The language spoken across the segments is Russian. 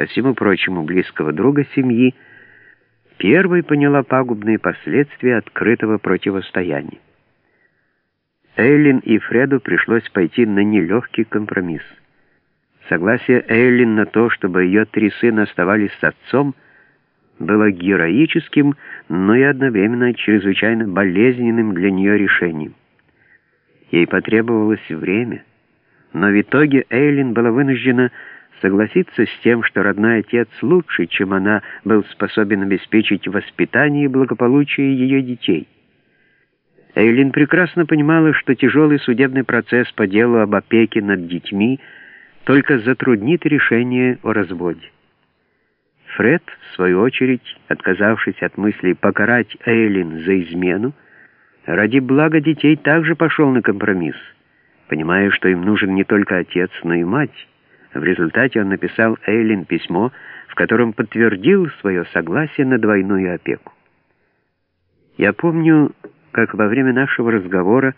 ко всему прочему близкого друга семьи, первой поняла пагубные последствия открытого противостояния. Эйлин и Фреду пришлось пойти на нелегкий компромисс. Согласие Эйлин на то, чтобы ее три сына оставались с отцом, было героическим, но и одновременно чрезвычайно болезненным для нее решением. Ей потребовалось время, но в итоге Эйлин была вынуждена согласиться с тем, что родной отец лучше, чем она, был способен обеспечить воспитание и благополучие ее детей. Эйлин прекрасно понимала, что тяжелый судебный процесс по делу об опеке над детьми только затруднит решение о разводе. Фред, в свою очередь, отказавшись от мысли покарать Эйлин за измену, ради блага детей также пошел на компромисс, понимая, что им нужен не только отец, но и мать. В результате он написал Эйлин письмо, в котором подтвердил свое согласие на двойную опеку. Я помню, как во время нашего разговора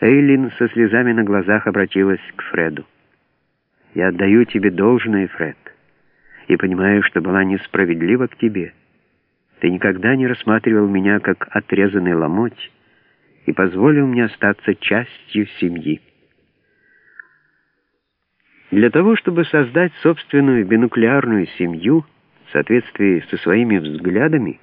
Эйлин со слезами на глазах обратилась к Фреду. «Я отдаю тебе должное, Фред, и понимаю, что была несправедлива к тебе. Ты никогда не рассматривал меня как отрезанный ломоть и позволил мне остаться частью семьи». Для того, чтобы создать собственную бинуклеарную семью в соответствии со своими взглядами,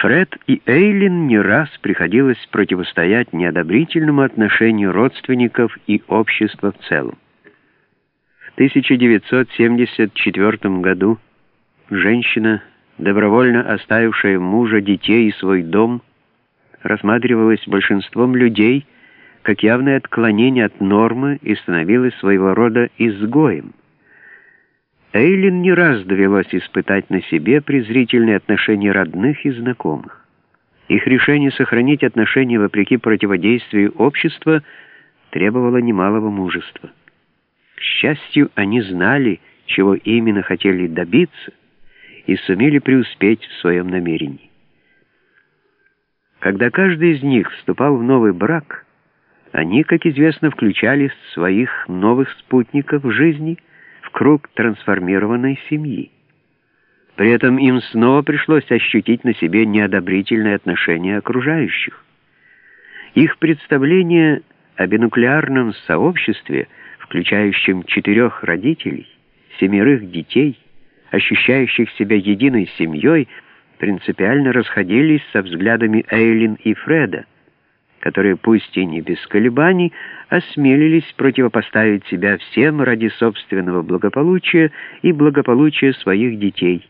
Фред и Эйлин не раз приходилось противостоять неодобрительному отношению родственников и общества в целом. В 1974 году женщина, добровольно оставившая мужа, детей и свой дом, рассматривалась большинством людей как явное отклонение от нормы и становилась своего рода изгоем. Эйлин не раз довелось испытать на себе презрительные отношения родных и знакомых. Их решение сохранить отношения вопреки противодействию общества требовало немалого мужества. К счастью, они знали, чего именно хотели добиться, и сумели преуспеть в своем намерении. Когда каждый из них вступал в новый брак, они, как известно, включали своих новых спутников в жизни – круг трансформированной семьи. При этом им снова пришлось ощутить на себе неодобрительное отношение окружающих. Их представление о бинуклеарном сообществе, включающем четырех родителей, семерых детей, ощущающих себя единой семьей, принципиально расходились со взглядами Эйлин и Фреда, которые, пусть и не без колебаний, осмелились противопоставить себя всем ради собственного благополучия и благополучия своих детей,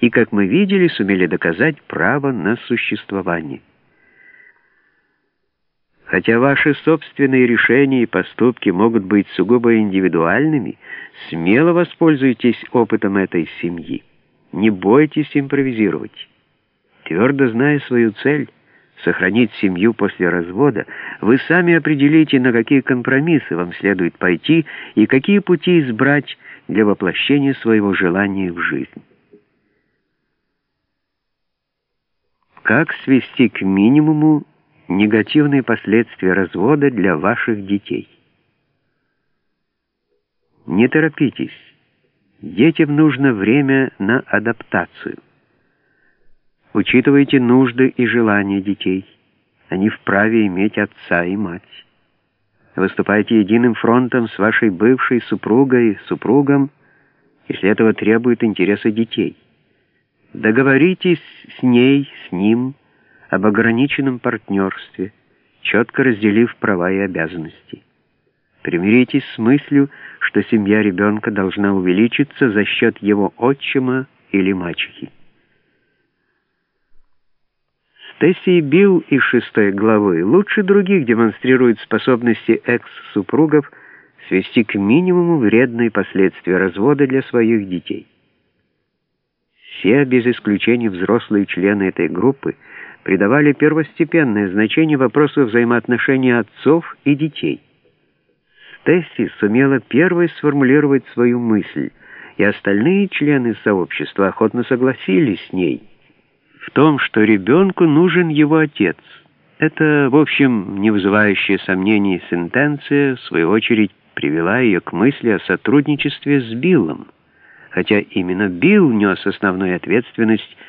и, как мы видели, сумели доказать право на существование. Хотя ваши собственные решения и поступки могут быть сугубо индивидуальными, смело воспользуйтесь опытом этой семьи. Не бойтесь импровизировать. Твердо зная свою цель, сохранить семью после развода, вы сами определите, на какие компромиссы вам следует пойти и какие пути избрать для воплощения своего желания в жизнь. Как свести к минимуму негативные последствия развода для ваших детей? Не торопитесь. Детям нужно время на адаптацию. Учитывайте нужды и желания детей. Они вправе иметь отца и мать. Выступайте единым фронтом с вашей бывшей супругой, супругом, если этого требуют интересы детей. Договоритесь с ней, с ним об ограниченном партнерстве, четко разделив права и обязанности. Примиритесь с мыслью, что семья ребенка должна увеличиться за счет его отчима или мачехи. Тесси и Билл из шестой главы лучше других демонстрируют способности экс-супругов свести к минимуму вредные последствия развода для своих детей. Все, без исключения взрослые члены этой группы, придавали первостепенное значение вопросу взаимоотношений отцов и детей. Стесси сумела первой сформулировать свою мысль, и остальные члены сообщества охотно согласились с ней – в том, что ребенку нужен его отец. Это, в общем, не вызывающая сомнений сентенция, в свою очередь, привела ее к мысли о сотрудничестве с Биллом, хотя именно Билл нес основную ответственность